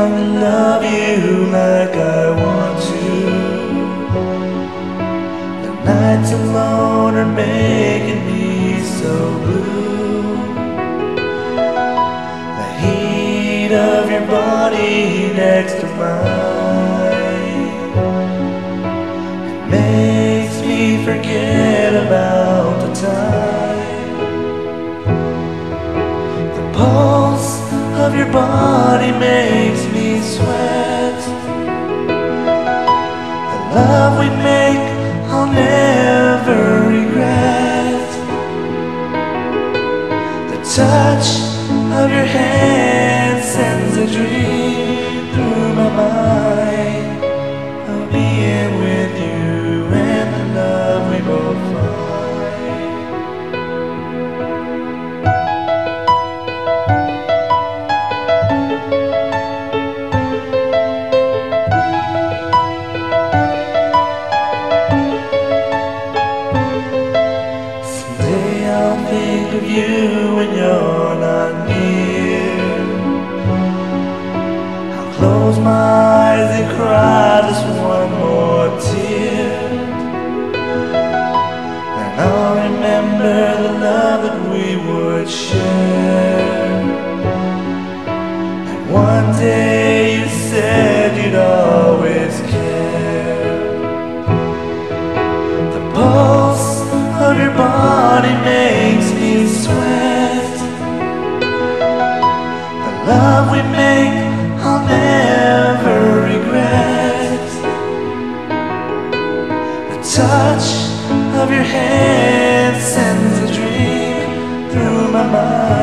time and love you like I want to. The nights alone are making me so blue. The heat of your body next to mine makes me forget about the time. The pulse of your body makes sweat. The love we make, I'll never regret. The touch of your hand sends a dream think of you when you're not near. I'll close my eyes and cry just one more tear. Then I'll remember the love that we would share. And one day. on, it makes me sweat. The love we make, I'll never regret. The touch of your hand sends a dream through my mind.